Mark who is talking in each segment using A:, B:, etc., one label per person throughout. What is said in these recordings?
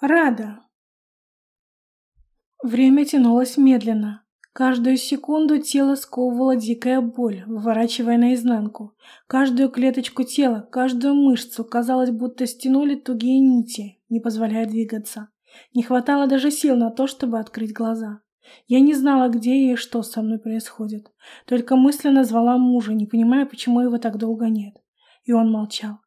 A: Рада. Время тянулось медленно. Каждую секунду тело сковывала дикая боль, выворачивая наизнанку. Каждую клеточку тела, каждую мышцу, казалось, будто стянули тугие нити, не позволяя двигаться. Не хватало даже сил на то, чтобы открыть глаза. Я не знала, где и что со мной происходит. Только мысленно звала мужа, не понимая, почему его так долго нет. И он молчал.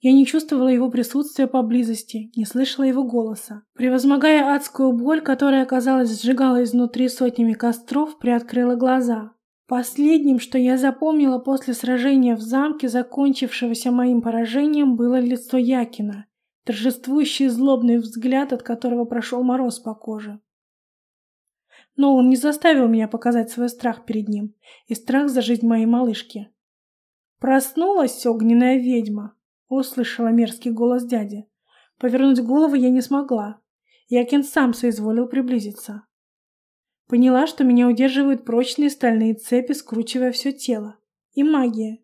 A: Я не чувствовала его присутствия поблизости, не слышала его голоса. Превозмогая адскую боль, которая, казалось, сжигала изнутри сотнями костров, приоткрыла глаза. Последним, что я запомнила после сражения в замке, закончившегося моим поражением, было лицо Якина, торжествующий злобный взгляд, от которого прошел мороз по коже. Но он не заставил меня показать свой страх перед ним и страх за жизнь моей малышки. Проснулась огненная ведьма. Услышала мерзкий голос дяди. Повернуть голову я не смогла. Якин сам соизволил приблизиться. Поняла, что меня удерживают прочные стальные цепи, скручивая все тело. И магия.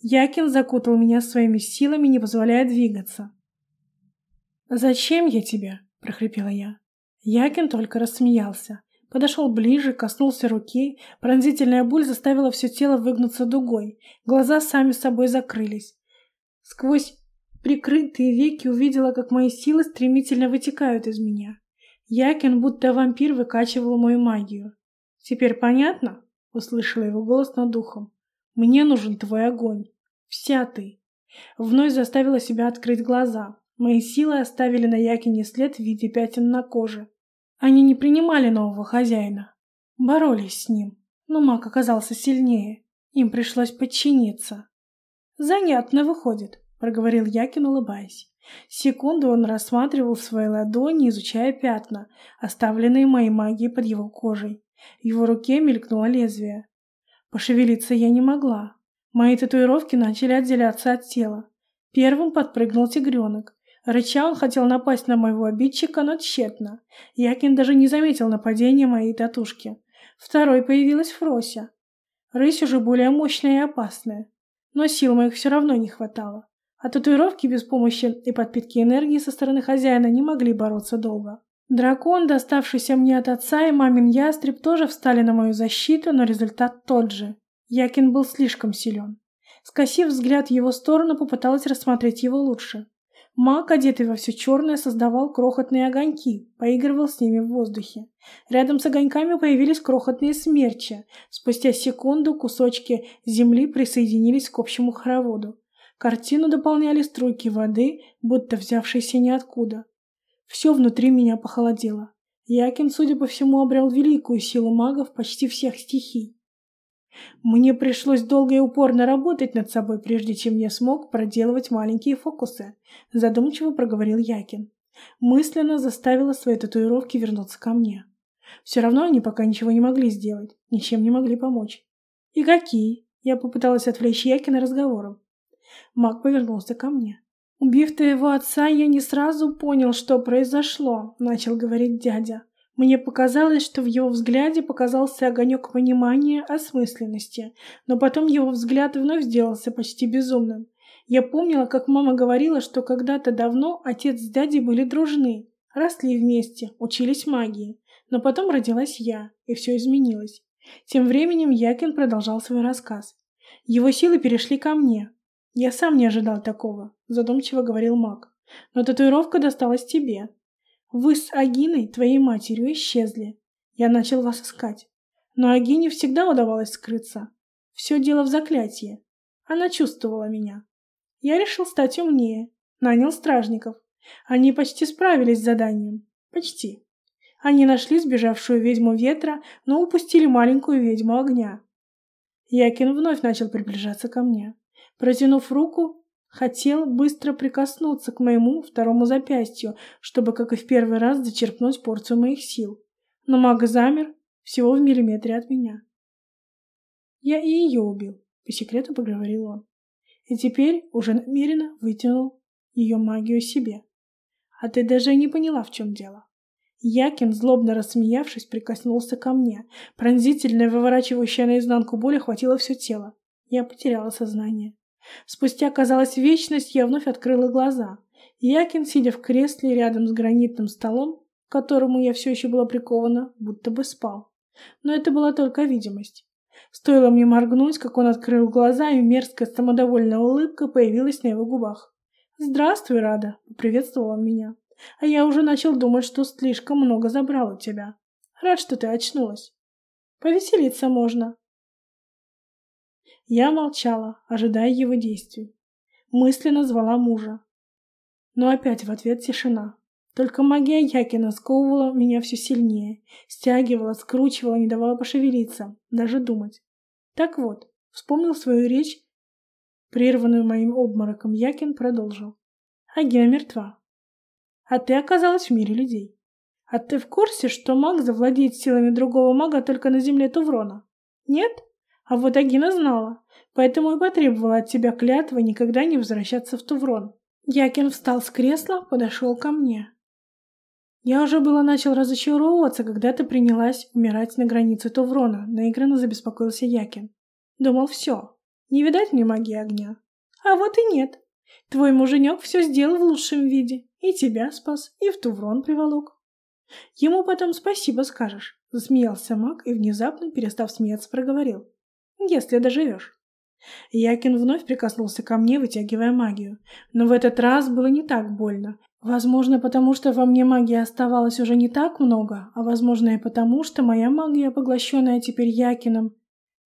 A: Якин закутал меня своими силами, не позволяя двигаться. «Зачем я тебе?» – прохрипела я. Якин только рассмеялся. Подошел ближе, коснулся руки. Пронзительная боль заставила все тело выгнуться дугой. Глаза сами собой закрылись. Сквозь прикрытые веки увидела, как мои силы стремительно вытекают из меня. Якин, будто вампир, выкачивал мою магию. «Теперь понятно?» — услышала его голос над духом. «Мне нужен твой огонь. Вся ты». Вновь заставила себя открыть глаза. Мои силы оставили на Якине след в виде пятен на коже. Они не принимали нового хозяина. Боролись с ним. Но маг оказался сильнее. Им пришлось подчиниться. «Занятно выходит», — проговорил Якин, улыбаясь. Секунду он рассматривал свои ладони, изучая пятна, оставленные моей магией под его кожей. В его руке мелькнуло лезвие. Пошевелиться я не могла. Мои татуировки начали отделяться от тела. Первым подпрыгнул тигренок. Рыча он хотел напасть на моего обидчика, но тщетно. Якин даже не заметил нападения моей татушки. Второй появилась Фрося. Рысь уже более мощная и опасная но сил моих все равно не хватало. А татуировки без помощи и подпитки энергии со стороны хозяина не могли бороться долго. Дракон, доставшийся мне от отца и мамин ястреб, тоже встали на мою защиту, но результат тот же. Якин был слишком силен. Скосив взгляд в его сторону, попыталась рассмотреть его лучше. Маг, одетый во все черное, создавал крохотные огоньки, поигрывал с ними в воздухе. Рядом с огоньками появились крохотные смерчи. Спустя секунду кусочки земли присоединились к общему хороводу. Картину дополняли струйки воды, будто взявшиеся ниоткуда. Все внутри меня похолодело. Якин, судя по всему, обрел великую силу магов почти всех стихий. Мне пришлось долго и упорно работать над собой, прежде чем я смог проделывать маленькие фокусы, задумчиво проговорил Якин. Мысленно заставила свои татуировки вернуться ко мне. Все равно они пока ничего не могли сделать, ничем не могли помочь. И какие? Я попыталась отвлечь Якина разговором. Маг повернулся ко мне. «Убив твоего отца, я не сразу понял, что произошло», — начал говорить дядя. Мне показалось, что в его взгляде показался огонек понимания осмысленности, но потом его взгляд вновь сделался почти безумным. Я помнила, как мама говорила, что когда-то давно отец с дядей были дружны, росли вместе, учились магии. Но потом родилась я, и все изменилось. Тем временем Якин продолжал свой рассказ. Его силы перешли ко мне. Я сам не ожидал такого, задумчиво говорил маг. Но татуировка досталась тебе. Вы с Агиной, твоей матерью, исчезли. Я начал вас искать. Но Агине всегда удавалось скрыться. Все дело в заклятии. Она чувствовала меня. Я решил стать умнее. Нанял стражников. Они почти справились с заданием. Почти. Они нашли сбежавшую ведьму ветра, но упустили маленькую ведьму огня. Якин вновь начал приближаться ко мне. Протянув руку, Хотел быстро прикоснуться к моему второму запястью, чтобы, как и в первый раз, зачерпнуть порцию моих сил. Но маг замер всего в миллиметре от меня. Я и ее убил, по секрету поговорил он. И теперь уже намеренно вытянул ее магию себе. А ты даже не поняла, в чем дело. Якин, злобно рассмеявшись, прикоснулся ко мне. Пронзительная, выворачивающая наизнанку боль охватила все тело. Я потеряла сознание. Спустя, казалось, вечность, я вновь открыла глаза. Якин, сидя в кресле рядом с гранитным столом, к которому я все еще была прикована, будто бы спал. Но это была только видимость. Стоило мне моргнуть, как он открыл глаза, и мерзкая самодовольная улыбка появилась на его губах. «Здравствуй, Рада!» — поприветствовал меня. «А я уже начал думать, что слишком много забрал от тебя. Рад, что ты очнулась. Повеселиться можно». Я молчала, ожидая его действий. Мысленно звала мужа. Но опять в ответ тишина. Только магия Якина сковывала меня все сильнее, стягивала, скручивала, не давала пошевелиться, даже думать. Так вот, вспомнил свою речь, прерванную моим обмороком, Якин продолжил. Агина мертва. А ты оказалась в мире людей. А ты в курсе, что маг завладеет силами другого мага только на земле Туврона? Нет? А вот Агина знала, поэтому и потребовала от тебя клятвы никогда не возвращаться в Туврон. Якин встал с кресла, подошел ко мне. Я уже было начал разочаровываться, когда ты принялась умирать на границе Туврона, наигранно забеспокоился Якин. Думал, все, не видать мне магии огня. А вот и нет. Твой муженек все сделал в лучшем виде. И тебя спас, и в Туврон приволок. Ему потом спасибо скажешь, засмеялся маг и внезапно, перестав смеяться, проговорил. Если доживешь. Якин вновь прикоснулся ко мне, вытягивая магию. Но в этот раз было не так больно. Возможно, потому что во мне магии оставалось уже не так много, а возможно и потому, что моя магия, поглощенная теперь Якином,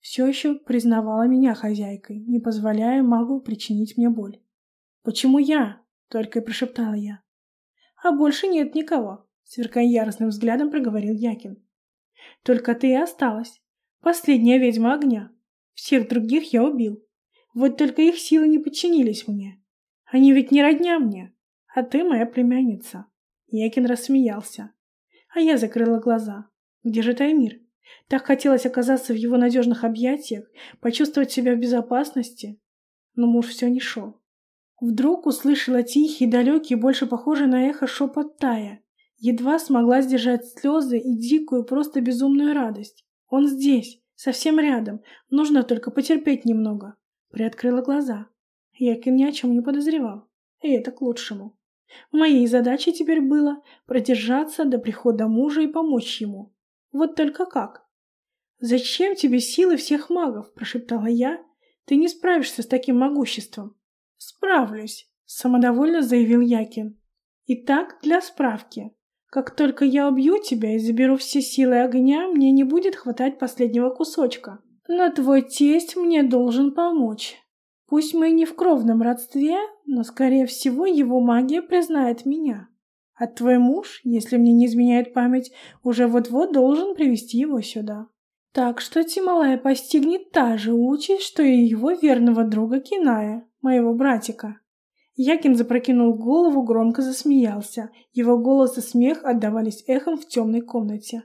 A: все еще признавала меня хозяйкой, не позволяя магу причинить мне боль. «Почему я?» — только и прошептала я. «А больше нет никого», — сверкая яростным взглядом проговорил Якин. «Только ты и осталась. Последняя ведьма огня. Всех других я убил. Вот только их силы не подчинились мне. Они ведь не родня мне, а ты моя племянница. Якин рассмеялся. А я закрыла глаза. Где же Таймир? Так хотелось оказаться в его надежных объятиях, почувствовать себя в безопасности. Но муж все не шел. Вдруг услышала тихий, далекий, больше похожий на эхо шепот Тая. Едва смогла сдержать слезы и дикую, просто безумную радость. Он здесь, Совсем рядом. Нужно только потерпеть немного. Приоткрыла глаза. Якин ни о чем не подозревал. И это к лучшему. Моей задачей теперь было продержаться до прихода мужа и помочь ему. Вот только как? «Зачем тебе силы всех магов?» – прошептала я. «Ты не справишься с таким могуществом». «Справлюсь», – самодовольно заявил Якин. «Итак, для справки. Как только я убью тебя и заберу все силы огня, мне не будет хватать последнего кусочка. Но твой тесть мне должен помочь. Пусть мы не в кровном родстве, но, скорее всего, его магия признает меня. А твой муж, если мне не изменяет память, уже вот-вот должен привести его сюда. Так что Тималая постигнет та же участь, что и его верного друга Киная, моего братика. Якин запрокинул голову, громко засмеялся. Его голос и смех отдавались эхом в темной комнате.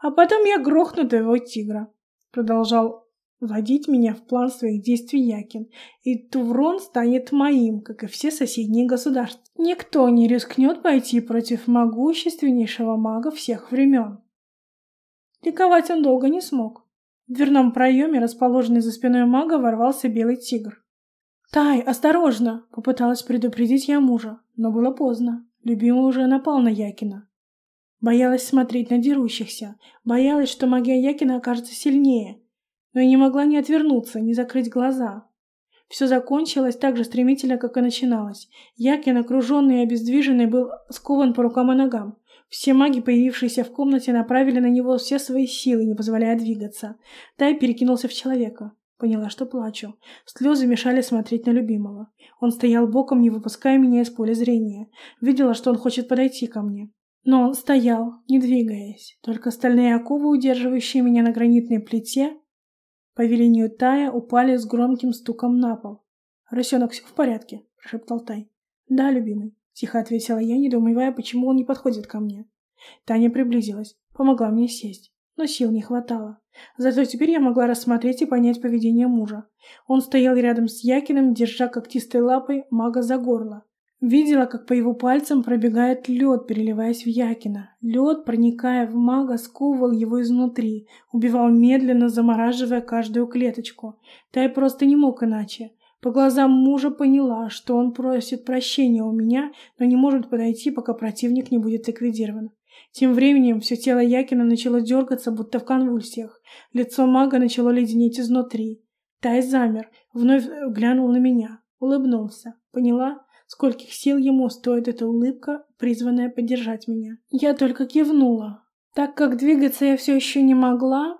A: «А потом я грохну твоего тигра», — продолжал вводить меня в план своих действий Якин. «И Туврон станет моим, как и все соседние государства. Никто не рискнет пойти против могущественнейшего мага всех времен». Ликовать он долго не смог. В дверном проеме, расположенный за спиной мага, ворвался белый тигр. «Тай, осторожно!» — попыталась предупредить я мужа, но было поздно. Любимый уже напал на Якина. Боялась смотреть на дерущихся, боялась, что магия Якина окажется сильнее, но и не могла ни отвернуться, ни закрыть глаза. Все закончилось так же стремительно, как и начиналось. Якин, окруженный и обездвиженный, был скован по рукам и ногам. Все маги, появившиеся в комнате, направили на него все свои силы, не позволяя двигаться. Тай перекинулся в человека. Поняла, что плачу. Слезы мешали смотреть на любимого. Он стоял боком, не выпуская меня из поля зрения. Видела, что он хочет подойти ко мне. Но он стоял, не двигаясь. Только стальные оковы, удерживающие меня на гранитной плите, по велению Тая, упали с громким стуком на пол. «Рысенок, все в порядке?» – прошептал Тай. «Да, любимый», – тихо ответила я, недоумевая, почему он не подходит ко мне. Таня приблизилась, помогла мне сесть, но сил не хватало. Зато теперь я могла рассмотреть и понять поведение мужа. Он стоял рядом с Якиным, держа когтистой лапой мага за горло. Видела, как по его пальцам пробегает лед, переливаясь в Якина. Лед, проникая в мага, сковывал его изнутри, убивал медленно, замораживая каждую клеточку. Тай просто не мог иначе. По глазам мужа поняла, что он просит прощения у меня, но не может подойти, пока противник не будет ликвидирован. Тем временем все тело Якина начало дергаться, будто в конвульсиях. Лицо мага начало леденеть изнутри. Тай замер, вновь глянул на меня, улыбнулся. Поняла, скольких сил ему стоит эта улыбка, призванная поддержать меня. Я только кивнула. Так как двигаться я все еще не могла,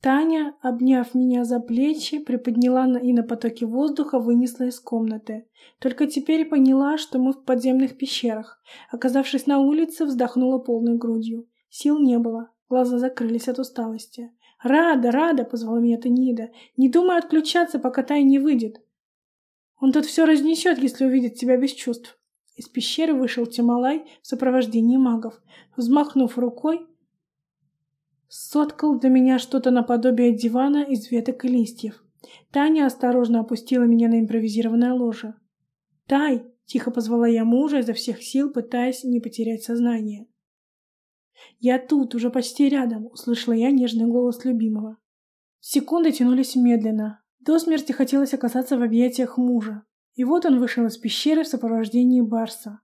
A: Таня, обняв меня за плечи, приподняла и на потоке воздуха вынесла из комнаты. Только теперь поняла, что мы в подземных пещерах. Оказавшись на улице, вздохнула полной грудью. Сил не было, глаза закрылись от усталости. «Рада, рада!» — позвала меня Танида. «Не думай отключаться, пока Тай не выйдет. Он тут все разнесет, если увидит тебя без чувств». Из пещеры вышел Тималай в сопровождении магов. Взмахнув рукой, соткал для меня что-то наподобие дивана из веток и листьев. Таня осторожно опустила меня на импровизированное ложе. «Тай!» — тихо позвала я мужа изо всех сил, пытаясь не потерять сознание. «Я тут, уже почти рядом», — услышала я нежный голос любимого. Секунды тянулись медленно. До смерти хотелось оказаться в объятиях мужа. И вот он вышел из пещеры в сопровождении Барса.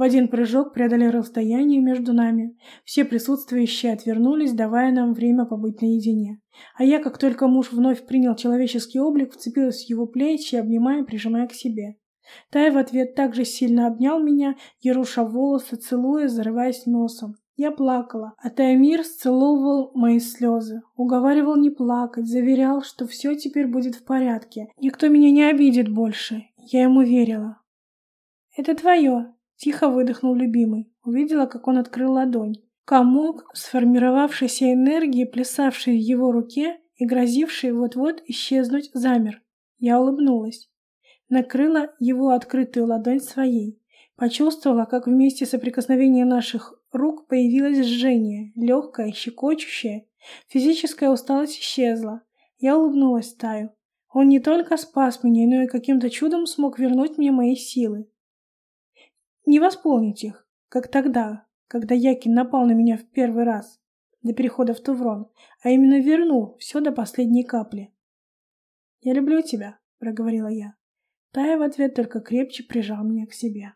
A: В один прыжок преодолел расстояние между нами. Все присутствующие отвернулись, давая нам время побыть наедине. А я, как только муж вновь принял человеческий облик, вцепилась в его плечи, обнимая прижимая к себе. Тай в ответ также сильно обнял меня, еруша волосы, целуя, зарываясь носом. Я плакала, а Таймир сцеловывал мои слезы, уговаривал не плакать, заверял, что все теперь будет в порядке, никто меня не обидит больше. Я ему верила. «Это твое», Тихо выдохнул любимый. Увидела, как он открыл ладонь. Комок сформировавшейся энергии, плясавший в его руке и грозивший вот-вот исчезнуть, замер. Я улыбнулась. Накрыла его открытую ладонь своей. Почувствовала, как вместе соприкосновения наших рук появилось жжение, легкое, щекочущее. Физическая усталость исчезла. Я улыбнулась Таю. Он не только спас меня, но и каким-то чудом смог вернуть мне мои силы не восполнить их, как тогда, когда Якин напал на меня в первый раз до перехода в Туврон, а именно вернул все до последней капли. «Я люблю тебя», — проговорила я. Тая в ответ только крепче прижал меня к себе.